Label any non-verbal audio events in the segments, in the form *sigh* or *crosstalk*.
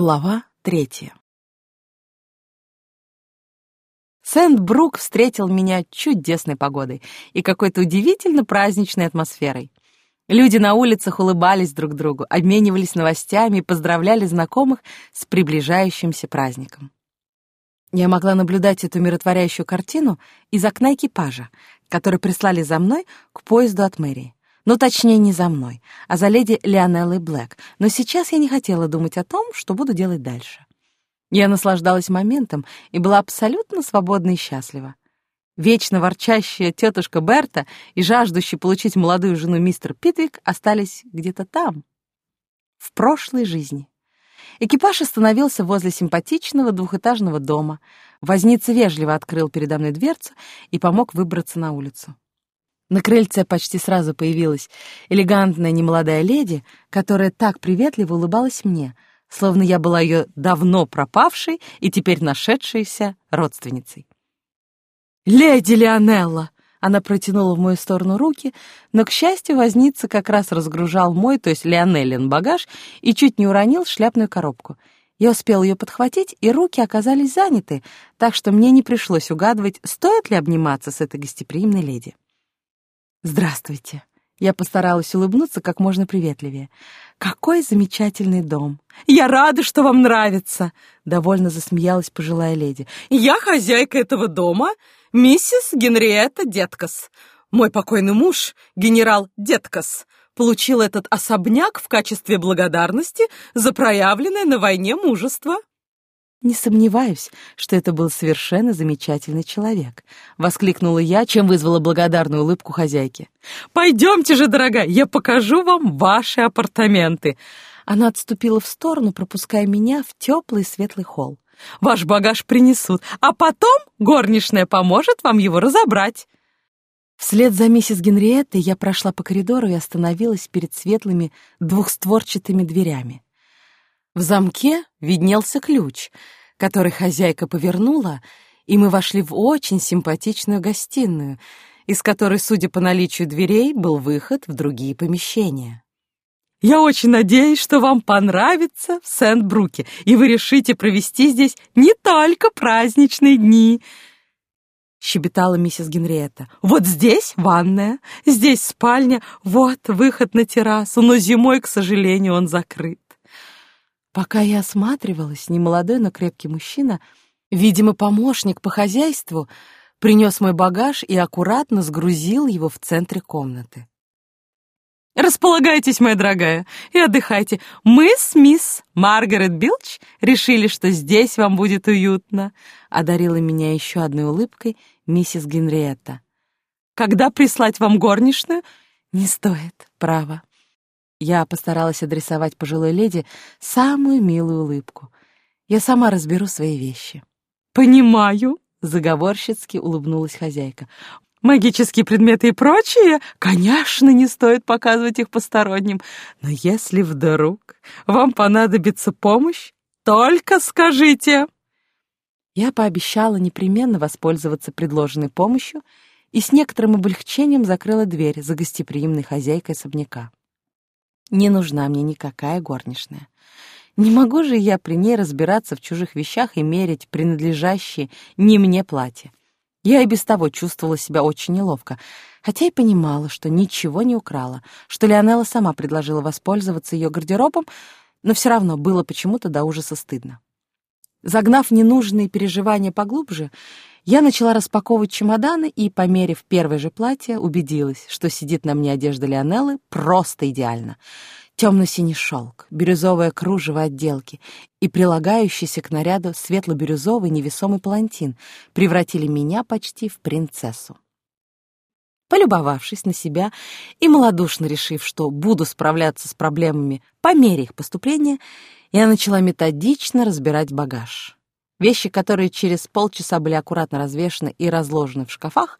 Глава третья Сент-Брук встретил меня чудесной погодой и какой-то удивительно праздничной атмосферой. Люди на улицах улыбались друг другу, обменивались новостями и поздравляли знакомых с приближающимся праздником. Я могла наблюдать эту миротворяющую картину из окна экипажа, который прислали за мной к поезду от мэрии. Ну, точнее, не за мной, а за леди Лионеллой Блэк. Но сейчас я не хотела думать о том, что буду делать дальше. Я наслаждалась моментом и была абсолютно свободна и счастлива. Вечно ворчащая тетушка Берта и жаждущий получить молодую жену мистер Питвик остались где-то там, в прошлой жизни. Экипаж остановился возле симпатичного двухэтажного дома. Возница вежливо открыл передо мной дверцу и помог выбраться на улицу. На крыльце почти сразу появилась элегантная немолодая леди, которая так приветливо улыбалась мне, словно я была ее давно пропавшей и теперь нашедшейся родственницей. «Леди Леонелла!» Она протянула в мою сторону руки, но, к счастью, возница как раз разгружал мой, то есть Леонеллин, багаж и чуть не уронил шляпную коробку. Я успел ее подхватить, и руки оказались заняты, так что мне не пришлось угадывать, стоит ли обниматься с этой гостеприимной леди. «Здравствуйте». Я постаралась улыбнуться как можно приветливее. «Какой замечательный дом! Я рада, что вам нравится!» Довольно засмеялась пожилая леди. «Я хозяйка этого дома, миссис Генриетта Деткас. Мой покойный муж, генерал Деткас, получил этот особняк в качестве благодарности за проявленное на войне мужество». «Не сомневаюсь, что это был совершенно замечательный человек», — воскликнула я, чем вызвала благодарную улыбку хозяйки. «Пойдемте же, дорогая, я покажу вам ваши апартаменты». Она отступила в сторону, пропуская меня в теплый светлый холл. «Ваш багаж принесут, а потом горничная поможет вам его разобрать». Вслед за миссис Генриеттой я прошла по коридору и остановилась перед светлыми двухстворчатыми дверями. В замке виднелся ключ, который хозяйка повернула, и мы вошли в очень симпатичную гостиную, из которой, судя по наличию дверей, был выход в другие помещения. «Я очень надеюсь, что вам понравится в Сент-Бруке, и вы решите провести здесь не только праздничные дни», — щебетала миссис Генриетта. «Вот здесь ванная, здесь спальня, вот выход на террасу, но зимой, к сожалению, он закрыт. Пока я осматривалась, немолодой, но крепкий мужчина, видимо, помощник по хозяйству, принес мой багаж и аккуратно сгрузил его в центре комнаты. «Располагайтесь, моя дорогая, и отдыхайте. Мы с мисс Маргарет Билч решили, что здесь вам будет уютно», — одарила меня еще одной улыбкой миссис Генриетта. «Когда прислать вам горничную?» «Не стоит, право. Я постаралась адресовать пожилой леди самую милую улыбку. Я сама разберу свои вещи. «Понимаю», — заговорщицки улыбнулась хозяйка. «Магические предметы и прочее, конечно, не стоит показывать их посторонним. Но если вдруг вам понадобится помощь, только скажите». Я пообещала непременно воспользоваться предложенной помощью и с некоторым облегчением закрыла дверь за гостеприимной хозяйкой особняка. Не нужна мне никакая горничная. Не могу же я при ней разбираться в чужих вещах и мерить принадлежащие не мне платья. Я и без того чувствовала себя очень неловко, хотя и понимала, что ничего не украла, что Леонелла сама предложила воспользоваться ее гардеробом, но все равно было почему-то до ужаса стыдно. Загнав ненужные переживания поглубже, я начала распаковывать чемоданы и, померив первое же платье, убедилась, что сидит на мне одежда Лионеллы просто идеально. Темно-синий шелк, бирюзовое кружево отделки и прилагающийся к наряду светло-бирюзовый невесомый палантин превратили меня почти в принцессу. Полюбовавшись на себя и малодушно решив, что буду справляться с проблемами по мере их поступления, я начала методично разбирать багаж. Вещи, которые через полчаса были аккуратно развешаны и разложены в шкафах,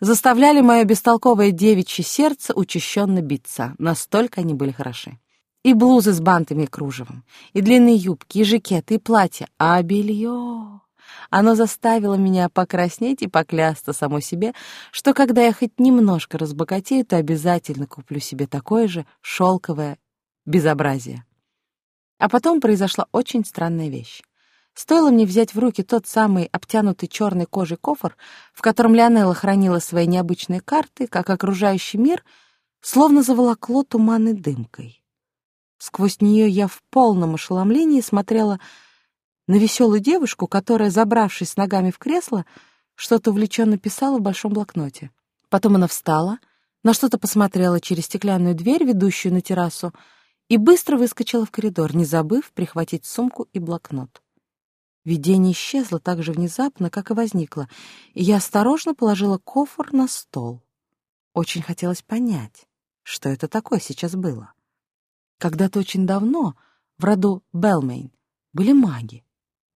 заставляли мое бестолковое девичье сердце учащенно биться, настолько они были хороши. И блузы с бантами и кружевом, и длинные юбки, и жакеты, и платья, а белье... Оно заставило меня покраснеть и поклясться самой себе, что когда я хоть немножко разбогатею, то обязательно куплю себе такое же шелковое безобразие. А потом произошла очень странная вещь. Стоило мне взять в руки тот самый обтянутый черной кожей кофр, в котором Леонелла хранила свои необычные карты, как окружающий мир, словно заволокло туманной дымкой. Сквозь нее я в полном ошеломлении смотрела на веселую девушку, которая, забравшись с ногами в кресло, что-то увлеченно писала в большом блокноте. Потом она встала, на что-то посмотрела через стеклянную дверь, ведущую на террасу, и быстро выскочила в коридор, не забыв прихватить сумку и блокнот. Видение исчезло так же внезапно, как и возникло, и я осторожно положила кофр на стол. Очень хотелось понять, что это такое сейчас было. Когда-то очень давно в роду Белмейн были маги.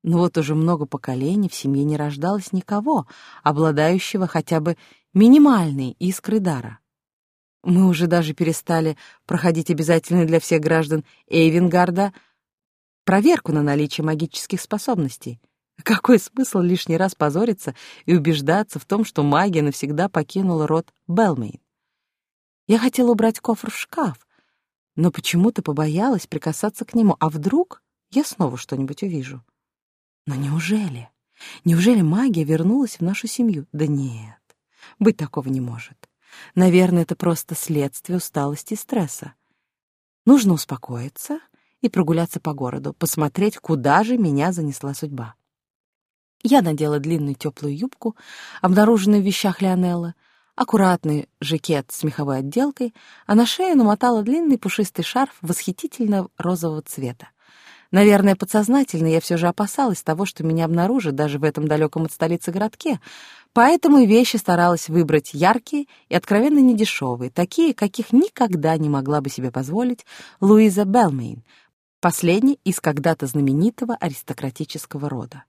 Но вот уже много поколений в семье не рождалось никого, обладающего хотя бы минимальной искрой дара. Мы уже даже перестали проходить обязательную для всех граждан Эйвенгарда проверку на наличие магических способностей. Какой смысл лишний раз позориться и убеждаться в том, что магия навсегда покинула род Белмейн? Я хотела убрать кофр в шкаф, но почему-то побоялась прикасаться к нему, а вдруг я снова что-нибудь увижу. Но неужели? Неужели магия вернулась в нашу семью? Да нет, быть такого не может. Наверное, это просто следствие усталости и стресса. Нужно успокоиться и прогуляться по городу, посмотреть, куда же меня занесла судьба. Я надела длинную теплую юбку, обнаруженную в вещах Леонеллы, аккуратный жакет с меховой отделкой, а на шею намотала длинный пушистый шарф восхитительно розового цвета. Наверное, подсознательно я все же опасалась того, что меня обнаружат даже в этом далеком от столицы городке, поэтому и вещи старалась выбрать яркие и откровенно недешевые, такие, каких никогда не могла бы себе позволить Луиза Белмейн, последний из когда-то знаменитого аристократического рода.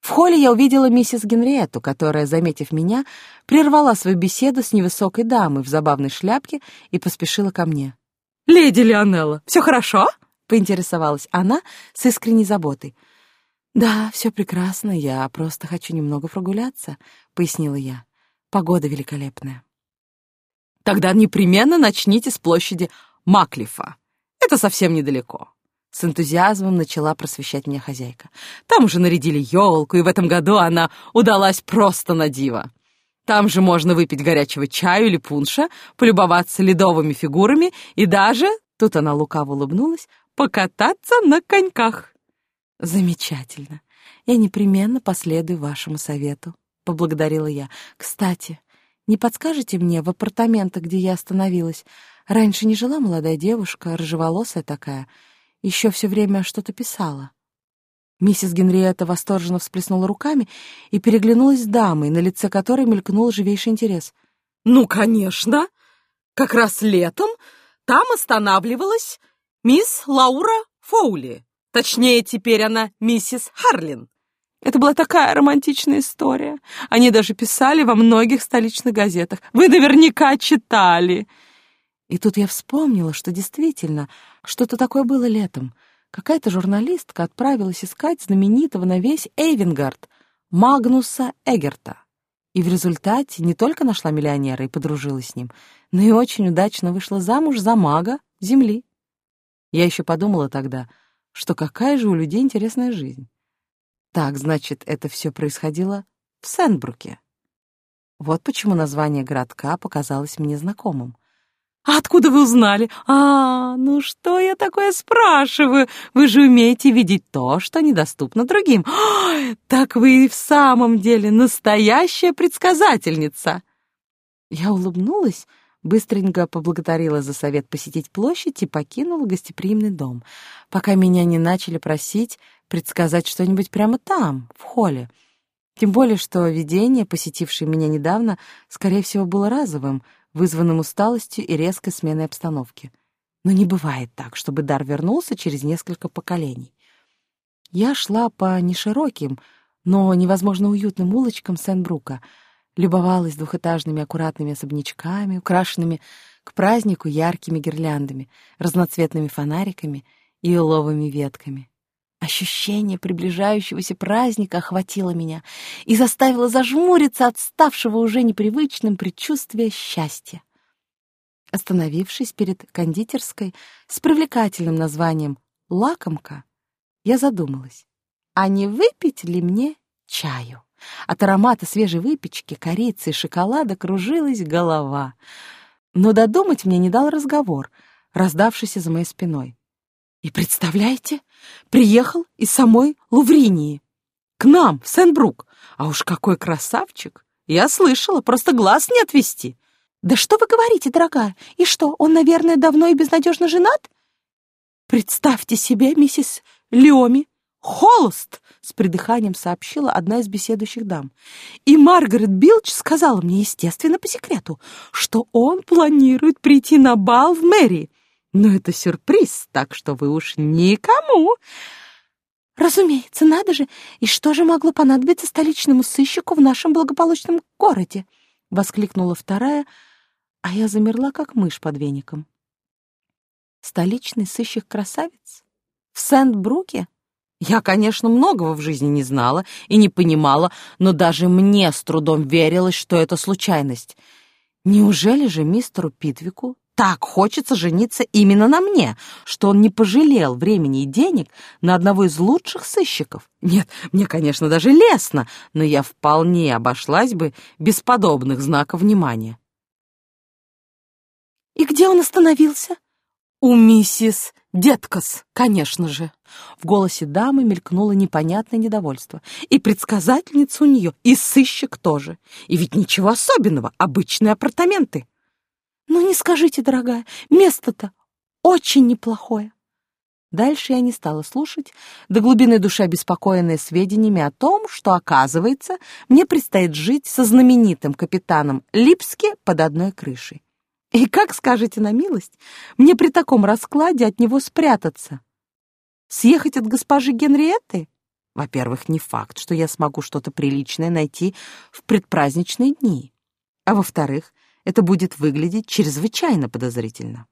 В холле я увидела миссис Генриетту, которая, заметив меня, прервала свою беседу с невысокой дамой в забавной шляпке и поспешила ко мне. «Леди Леонелла, все хорошо?» — поинтересовалась она с искренней заботой. «Да, все прекрасно, я просто хочу немного прогуляться», — пояснила я. «Погода великолепная». «Тогда непременно начните с площади Маклифа. Это совсем недалеко. С энтузиазмом начала просвещать меня хозяйка. Там уже нарядили елку, и в этом году она удалась просто на диво. Там же можно выпить горячего чаю или пунша, полюбоваться ледовыми фигурами и даже, тут она лукаво улыбнулась, покататься на коньках. Замечательно. Я непременно последую вашему совету, поблагодарила я. Кстати, не подскажете мне в апартаментах, где я остановилась? Раньше не жила молодая девушка, рыжеволосая такая, еще все время что-то писала. Миссис Генриетта восторженно всплеснула руками и переглянулась с дамой, на лице которой мелькнул живейший интерес. «Ну, конечно! Как раз летом там останавливалась мисс Лаура Фоули. Точнее, теперь она миссис Харлин. Это была такая романтичная история. Они даже писали во многих столичных газетах. Вы наверняка читали. И тут я вспомнила, что действительно что-то такое было летом. Какая-то журналистка отправилась искать знаменитого на весь Эйвенгард Магнуса Эгерта. И в результате не только нашла миллионера и подружилась с ним, но и очень удачно вышла замуж за мага Земли. Я еще подумала тогда, что какая же у людей интересная жизнь. Так, значит, это все происходило в Сенбруке. Вот почему название городка показалось мне знакомым. «А откуда вы узнали? А, ну что я такое спрашиваю? Вы же умеете видеть то, что недоступно другим. Ой, так вы и в самом деле настоящая предсказательница!» Я улыбнулась, быстренько поблагодарила за совет посетить площадь и покинула гостеприимный дом, пока меня не начали просить предсказать что-нибудь прямо там, в холле. Тем более, что видение, посетившее меня недавно, скорее всего, было разовым — вызванным усталостью и резкой сменой обстановки. Но не бывает так, чтобы дар вернулся через несколько поколений. Я шла по нешироким, но невозможно уютным улочкам Сен-Брука, любовалась двухэтажными аккуратными особнячками, украшенными к празднику яркими гирляндами, разноцветными фонариками и еловыми ветками. Ощущение приближающегося праздника охватило меня и заставило зажмуриться от ставшего уже непривычным предчувствия счастья. Остановившись перед кондитерской с привлекательным названием лакомка, я задумалась, а не выпить ли мне чаю? От аромата свежей выпечки, корицы и шоколада кружилась голова. Но додумать мне не дал разговор, раздавшийся за моей спиной. И представляете, приехал из самой Лувринии. К нам, в Сен-Брук. А уж какой красавчик! Я слышала, просто глаз не отвести. Да что вы говорите, дорогая? И что, он, наверное, давно и безнадежно женат? Представьте себе, миссис Леоми, холост, с придыханием сообщила одна из беседующих дам. И Маргарет Билч сказала мне, естественно, по секрету, что он планирует прийти на бал в мэрии. Но это сюрприз, так что вы уж никому. Разумеется, надо же. И что же могло понадобиться столичному сыщику в нашем благополучном городе? Воскликнула вторая, а я замерла, как мышь под веником. Столичный сыщик-красавец? В Сент-Бруке? Я, конечно, многого в жизни не знала и не понимала, но даже мне с трудом верилось, что это случайность. Неужели же мистеру Питвику так хочется жениться именно на мне, что он не пожалел времени и денег на одного из лучших сыщиков? Нет, мне, конечно, даже лестно, но я вполне обошлась бы без подобных знаков внимания. «И где он остановился?» «У миссис Деткас, конечно же!» В голосе дамы мелькнуло непонятное недовольство. «И предсказательница у нее, и сыщик тоже. И ведь ничего особенного, обычные апартаменты!» «Ну не скажите, дорогая, место-то очень неплохое!» Дальше я не стала слушать, до глубины души обеспокоенная сведениями о том, что, оказывается, мне предстоит жить со знаменитым капитаном Липски под одной крышей. И как скажете на милость, мне при таком раскладе от него спрятаться? Съехать от госпожи Генриетты? Во-первых, не факт, что я смогу что-то приличное найти в предпраздничные дни. А во-вторых, это будет выглядеть чрезвычайно подозрительно.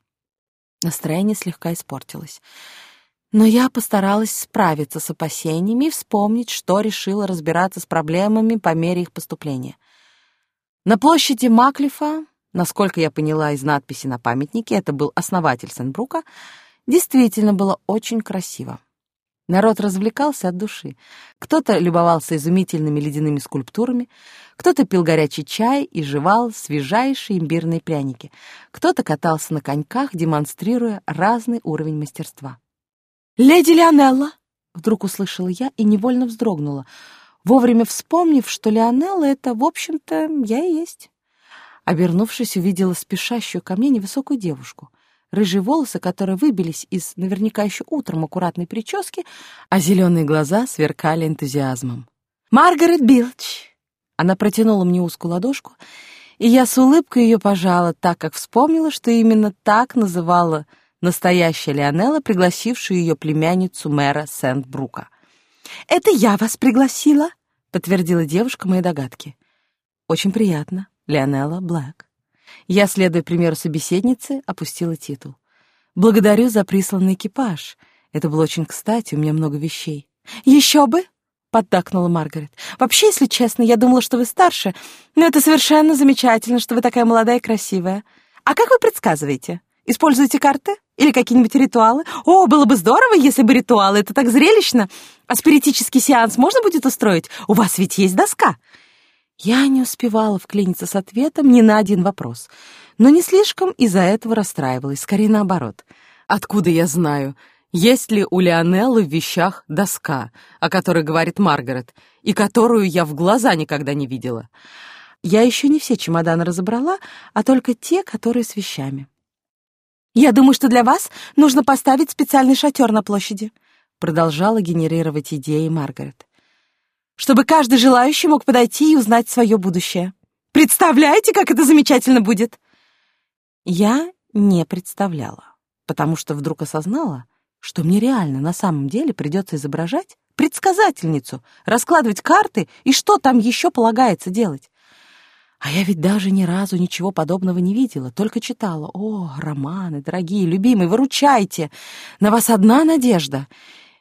Настроение слегка испортилось. Но я постаралась справиться с опасениями и вспомнить, что решила разбираться с проблемами по мере их поступления. На площади Маклифа Насколько я поняла из надписи на памятнике, это был основатель Сенбрука, действительно было очень красиво. Народ развлекался от души. Кто-то любовался изумительными ледяными скульптурами, кто-то пил горячий чай и жевал свежайшие имбирные пряники, кто-то катался на коньках, демонстрируя разный уровень мастерства. «Леди Леонелла!» — вдруг услышала я и невольно вздрогнула, вовремя вспомнив, что Леонелла — это, в общем-то, я и есть. Обернувшись, увидела спешащую ко мне невысокую девушку. Рыжие волосы, которые выбились из наверняка еще утром аккуратной прически, а зеленые глаза сверкали энтузиазмом. «Маргарет Билч!» Она протянула мне узкую ладошку, и я с улыбкой ее пожала, так как вспомнила, что именно так называла настоящая Леонелла, пригласившую ее племянницу мэра Сент-Брука. «Это я вас пригласила», — подтвердила девушка мои догадки. «Очень приятно», Леонелла Блэк. Я, следуя примеру собеседницы, опустила титул. «Благодарю за присланный экипаж. Это было очень кстати, у меня много вещей». «Еще бы!» — поддакнула Маргарет. «Вообще, если честно, я думала, что вы старше, но это совершенно замечательно, что вы такая молодая и красивая. А как вы предсказываете? Используете карты? Или какие-нибудь ритуалы? О, было бы здорово, если бы ритуалы, это так зрелищно. А спиритический сеанс можно будет устроить? У вас ведь есть доска». Я не успевала вклиниться с ответом ни на один вопрос, но не слишком из-за этого расстраивалась, скорее наоборот. Откуда я знаю, есть ли у Леонеллы в вещах доска, о которой говорит Маргарет, и которую я в глаза никогда не видела? Я еще не все чемоданы разобрала, а только те, которые с вещами. «Я думаю, что для вас нужно поставить специальный шатер на площади», продолжала генерировать идеи Маргарет чтобы каждый желающий мог подойти и узнать свое будущее. Представляете, как это замечательно будет?» Я не представляла, потому что вдруг осознала, что мне реально на самом деле придется изображать предсказательницу, раскладывать карты и что там еще полагается делать. А я ведь даже ни разу ничего подобного не видела, только читала. О, романы, дорогие, любимые, выручайте! На вас одна надежда.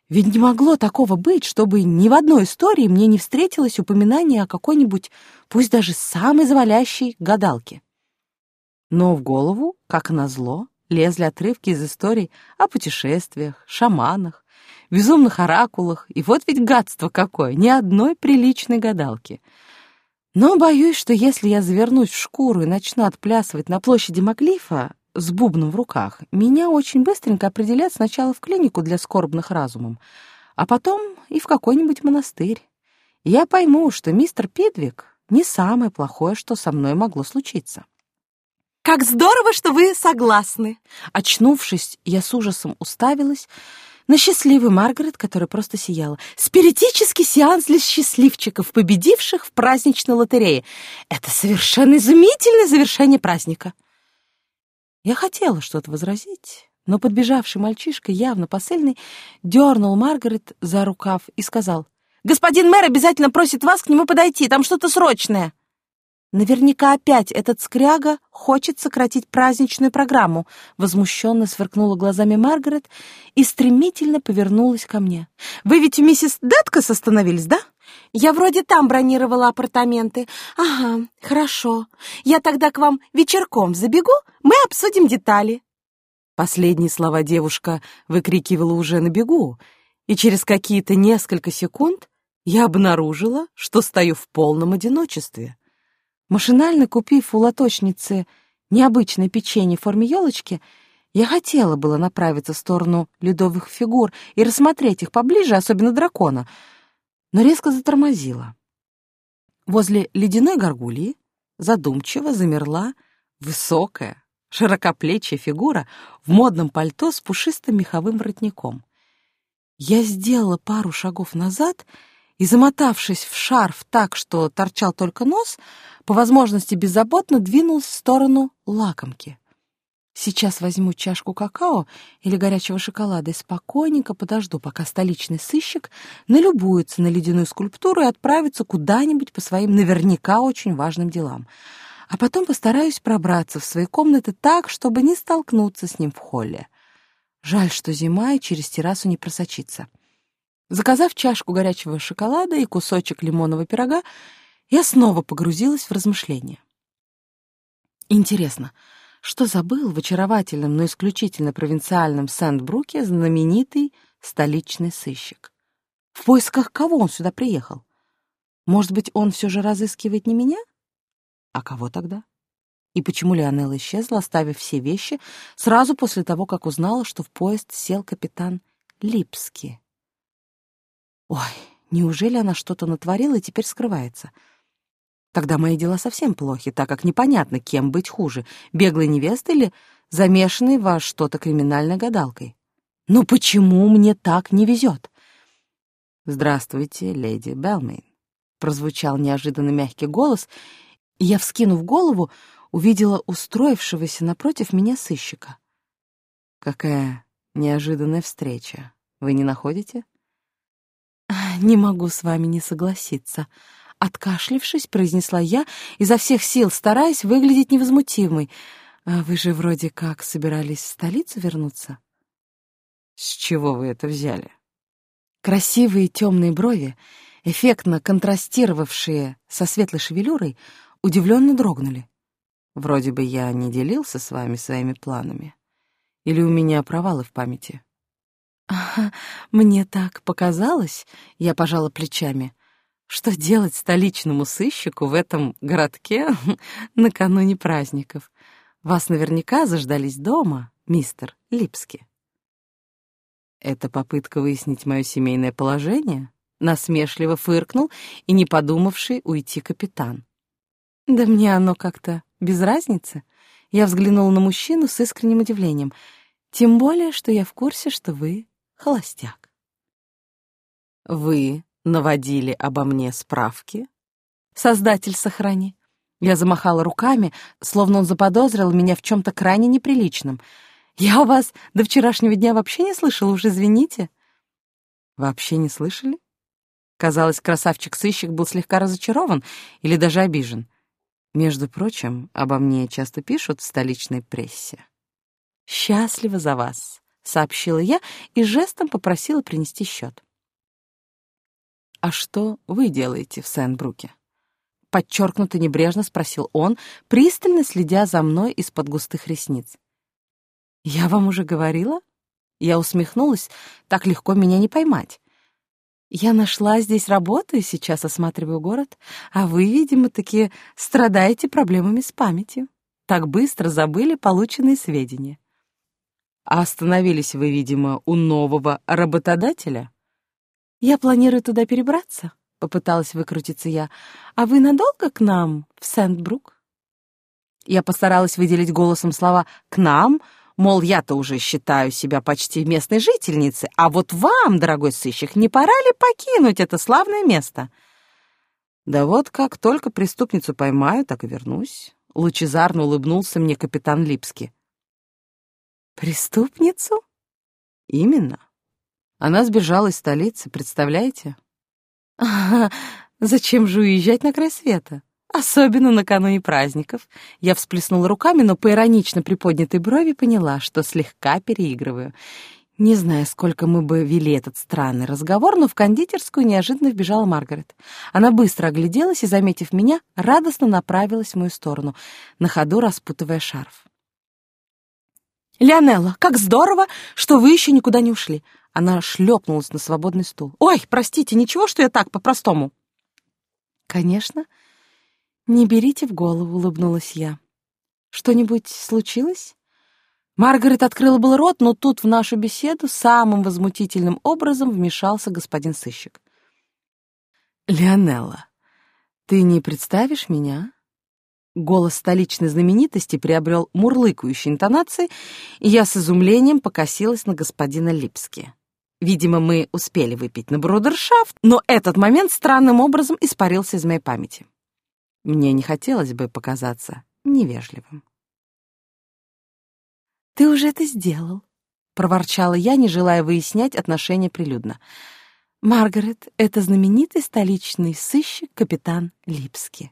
Ведь не могло такого быть, чтобы ни в одной истории мне не встретилось упоминание о какой-нибудь, пусть даже самой завалящей гадалке. Но в голову, как назло, лезли отрывки из историй о путешествиях, шаманах, безумных оракулах, и вот ведь гадство какое, ни одной приличной гадалки. Но боюсь, что если я завернусь в шкуру и начну отплясывать на площади Маглифа с бубном в руках, меня очень быстренько определят сначала в клинику для скорбных разумом, а потом и в какой-нибудь монастырь. Я пойму, что мистер Пидвик не самое плохое, что со мной могло случиться. «Как здорово, что вы согласны!» Очнувшись, я с ужасом уставилась на счастливую Маргарет, которая просто сияла. «Спиритический сеанс для счастливчиков, победивших в праздничной лотерее. Это совершенно изумительное завершение праздника!» Я хотела что-то возразить, но подбежавший мальчишка, явно посыльный, дернул Маргарет за рукав и сказал, «Господин мэр обязательно просит вас к нему подойти, там что-то срочное». Наверняка опять этот скряга хочет сократить праздничную программу, возмущенно сверкнула глазами Маргарет и стремительно повернулась ко мне. Вы ведь у миссис Дэткас остановились, да? Я вроде там бронировала апартаменты. Ага, хорошо. Я тогда к вам вечерком забегу, обсудим детали. Последние слова девушка выкрикивала уже на бегу, и через какие-то несколько секунд я обнаружила, что стою в полном одиночестве. Машинально купив у лоточницы необычное печенье в форме елочки, я хотела было направиться в сторону ледовых фигур и рассмотреть их поближе, особенно дракона, но резко затормозила. Возле ледяной горгульи задумчиво замерла высокая, широкоплечья фигура в модном пальто с пушистым меховым воротником. Я сделала пару шагов назад и, замотавшись в шарф так, что торчал только нос, по возможности беззаботно двинулся в сторону лакомки. Сейчас возьму чашку какао или горячего шоколада и спокойненько подожду, пока столичный сыщик налюбуется на ледяную скульптуру и отправится куда-нибудь по своим наверняка очень важным делам. А потом постараюсь пробраться в свои комнаты так, чтобы не столкнуться с ним в холле. Жаль, что зима и через террасу не просочится. Заказав чашку горячего шоколада и кусочек лимонного пирога, я снова погрузилась в размышления. Интересно, что забыл в очаровательном, но исключительно провинциальном Сент-Бруке знаменитый столичный сыщик? В поисках кого он сюда приехал? Может быть, он все же разыскивает не меня? А кого тогда? И почему Леонелла исчезла, оставив все вещи, сразу после того, как узнала, что в поезд сел капитан Липский? Ой, неужели она что-то натворила и теперь скрывается? Тогда мои дела совсем плохи, так как непонятно, кем быть хуже, беглой невестой или замешанной во что-то криминальной гадалкой. Ну почему мне так не везет? «Здравствуйте, леди Белмейн», — прозвучал неожиданно мягкий голос, я, вскинув голову, увидела устроившегося напротив меня сыщика. «Какая неожиданная встреча, вы не находите?» «Не могу с вами не согласиться», — откашлившись, произнесла я, изо всех сил стараясь выглядеть невозмутимой. «А «Вы же вроде как собирались в столицу вернуться?» «С чего вы это взяли?» Красивые темные брови, эффектно контрастировавшие со светлой шевелюрой, удивленно дрогнули. «Вроде бы я не делился с вами своими планами. Или у меня провалы в памяти?» *laughs* мне так показалось, я пожала плечами, что делать столичному сыщику в этом городке *laughs* накануне праздников. Вас наверняка заждались дома, мистер Липски. Это попытка выяснить мое семейное положение? Насмешливо фыркнул и, не подумавший, уйти капитан. Да мне оно как-то без разницы. Я взглянула на мужчину с искренним удивлением. Тем более, что я в курсе, что вы холостяк. Вы наводили обо мне справки? Создатель сохрани. Я замахала руками, словно он заподозрил меня в чем-то крайне неприличном. Я у вас до вчерашнего дня вообще не слышала, уж извините. Вообще не слышали? Казалось, красавчик-сыщик был слегка разочарован или даже обижен. Между прочим, обо мне часто пишут в столичной прессе. Счастлива за вас сообщила я и жестом попросила принести счет. «А что вы делаете в Сент-Бруке?» Подчеркнуто небрежно спросил он, пристально следя за мной из-под густых ресниц. «Я вам уже говорила?» Я усмехнулась, так легко меня не поймать. «Я нашла здесь работу и сейчас осматриваю город, а вы, видимо, таки страдаете проблемами с памятью. Так быстро забыли полученные сведения». «А остановились вы, видимо, у нового работодателя?» «Я планирую туда перебраться», — попыталась выкрутиться я. «А вы надолго к нам в Сент-Брук?» Я постаралась выделить голосом слова «к нам», мол, я-то уже считаю себя почти местной жительницей, а вот вам, дорогой сыщик, не пора ли покинуть это славное место? Да вот как только преступницу поймаю, так и вернусь. Лучезарно улыбнулся мне капитан Липский. Преступницу? Именно. Она сбежала из столицы, представляете? *laughs* Зачем же уезжать на край света? Особенно накануне праздников. Я всплеснула руками, но по иронично приподнятой брови поняла, что слегка переигрываю. Не знаю, сколько мы бы вели этот странный разговор, но в кондитерскую неожиданно вбежала Маргарет. Она быстро огляделась и, заметив меня, радостно направилась в мою сторону, на ходу распутывая шарф. «Леонелла, как здорово, что вы еще никуда не ушли!» Она шлепнулась на свободный стул. «Ой, простите, ничего, что я так, по-простому?» «Конечно. Не берите в голову», — улыбнулась я. «Что-нибудь случилось?» Маргарет открыла был рот, но тут в нашу беседу самым возмутительным образом вмешался господин сыщик. «Леонелла, ты не представишь меня?» Голос столичной знаменитости приобрел мурлыкающие интонации, и я с изумлением покосилась на господина Липски. Видимо, мы успели выпить на брудершафт, но этот момент странным образом испарился из моей памяти. Мне не хотелось бы показаться невежливым. «Ты уже это сделал», — проворчала я, не желая выяснять отношения прилюдно. «Маргарет — это знаменитый столичный сыщик капитан Липски».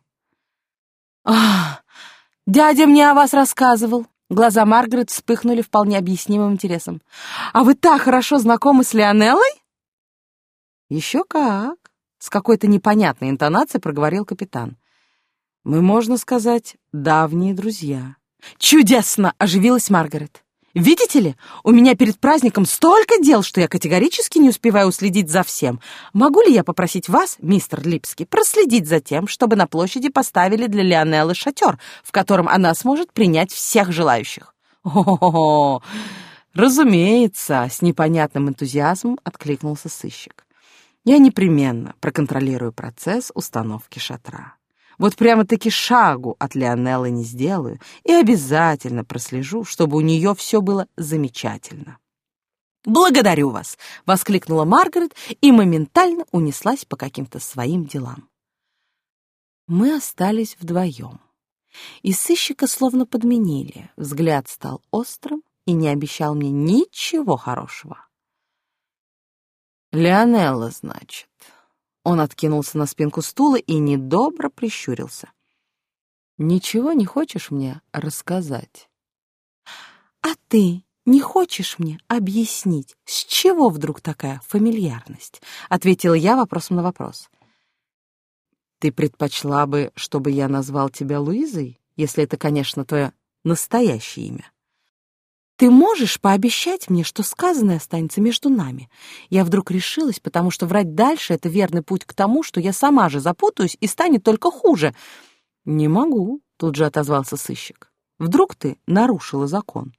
«А, дядя мне о вас рассказывал!» Глаза Маргарет вспыхнули вполне объяснимым интересом. «А вы так хорошо знакомы с Лионеллой?» «Еще как!» — с какой-то непонятной интонацией проговорил капитан. «Мы, можно сказать, давние друзья». «Чудесно!» — оживилась Маргарет. Видите ли, у меня перед праздником столько дел, что я категорически не успеваю уследить за всем. Могу ли я попросить вас, мистер Липский, проследить за тем, чтобы на площади поставили для Лионеллы шатер, в котором она сможет принять всех желающих? О, разумеется, с непонятным энтузиазмом откликнулся сыщик. Я непременно проконтролирую процесс установки шатра. Вот прямо-таки шагу от Лионеллы не сделаю и обязательно прослежу, чтобы у нее все было замечательно. «Благодарю вас!» — воскликнула Маргарет и моментально унеслась по каким-то своим делам. Мы остались вдвоем. И сыщика словно подменили. Взгляд стал острым и не обещал мне ничего хорошего. «Леонелла, значит», он откинулся на спинку стула и недобро прищурился. «Ничего не хочешь мне рассказать?» «А ты не хочешь мне объяснить, с чего вдруг такая фамильярность?» — ответила я вопросом на вопрос. «Ты предпочла бы, чтобы я назвал тебя Луизой, если это, конечно, твое настоящее имя?» Ты можешь пообещать мне, что сказанное останется между нами? Я вдруг решилась, потому что врать дальше — это верный путь к тому, что я сама же запутаюсь и станет только хуже. Не могу, — тут же отозвался сыщик. Вдруг ты нарушила закон?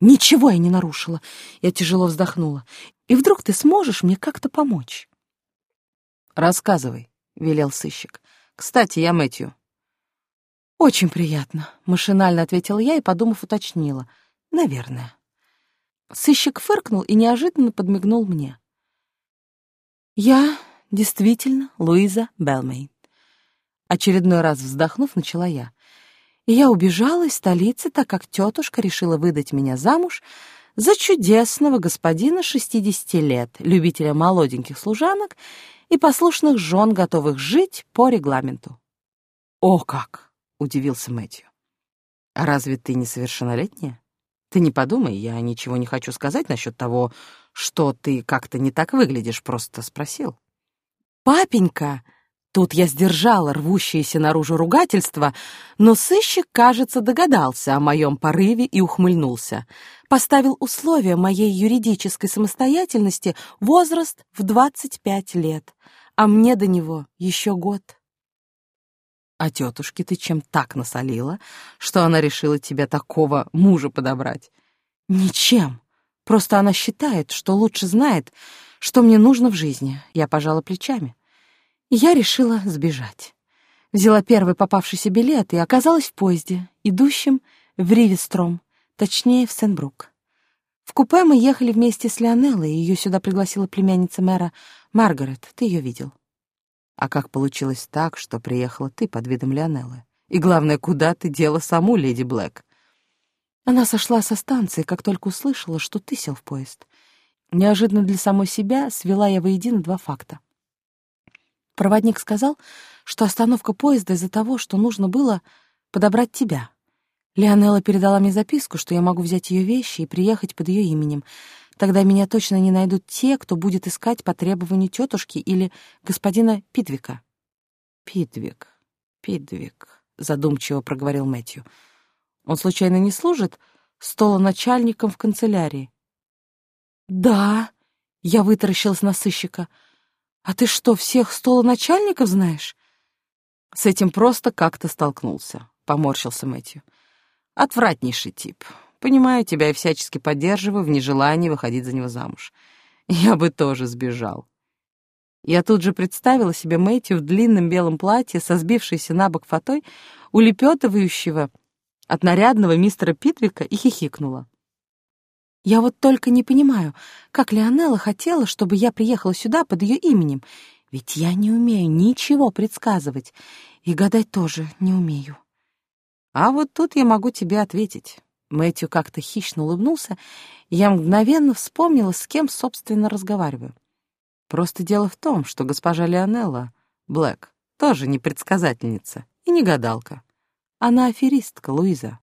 Ничего я не нарушила. Я тяжело вздохнула. И вдруг ты сможешь мне как-то помочь? Рассказывай, — велел сыщик. Кстати, я Мэтью. Очень приятно, — машинально ответила я и, подумав, уточнила — Наверное. Сыщик фыркнул и неожиданно подмигнул мне. Я действительно Луиза Белмейн. Очередной раз вздохнув, начала я. И я убежала из столицы, так как тетушка решила выдать меня замуж за чудесного господина 60 лет, любителя молоденьких служанок и послушных жен, готовых жить по регламенту. «О как!» — удивился Мэтью. «А разве ты несовершеннолетняя?» Ты не подумай, я ничего не хочу сказать насчет того, что ты как-то не так выглядишь, просто спросил. «Папенька!» Тут я сдержала рвущееся наружу ругательство, но сыщик, кажется, догадался о моем порыве и ухмыльнулся. Поставил условие моей юридической самостоятельности возраст в 25 лет, а мне до него еще год. А тетушке ты чем так насолила, что она решила тебе такого мужа подобрать? Ничем. Просто она считает, что лучше знает, что мне нужно в жизни. Я пожала плечами. Я решила сбежать. Взяла первый попавшийся билет и оказалась в поезде, идущем в Ривестром, точнее, в Сенбрук. В купе мы ехали вместе с Леонеллой, ее сюда пригласила племянница мэра Маргарет. Ты ее видел? А как получилось так, что приехала ты под видом Леонеллы? И главное, куда ты дела саму, леди Блэк? Она сошла со станции, как только услышала, что ты сел в поезд. Неожиданно для самой себя свела я воедино два факта. Проводник сказал, что остановка поезда из-за того, что нужно было подобрать тебя. Леонелла передала мне записку, что я могу взять ее вещи и приехать под ее именем. Тогда меня точно не найдут те, кто будет искать по требованию тетушки или господина Питвика. «Питвик, Питвик», — задумчиво проговорил Мэтью. «Он случайно не служит столоначальником в канцелярии?» «Да», — я вытаращилась на сыщика, — «А ты что, всех столоначальников знаешь?» «С этим просто как-то столкнулся», — поморщился Мэтью. «Отвратнейший тип. Понимаю тебя и всячески поддерживаю в нежелании выходить за него замуж. Я бы тоже сбежал». Я тут же представила себе Мэтью в длинном белом платье со сбившейся на бок фатой, улепетывающего от нарядного мистера Питвика и хихикнула. Я вот только не понимаю, как Леонелла хотела, чтобы я приехала сюда под ее именем, ведь я не умею ничего предсказывать, и гадать тоже не умею. А вот тут я могу тебе ответить. Мэтью как-то хищно улыбнулся, и я мгновенно вспомнила, с кем, собственно, разговариваю. Просто дело в том, что госпожа Леонелла Блэк тоже не предсказательница и не гадалка. Она аферистка, Луиза.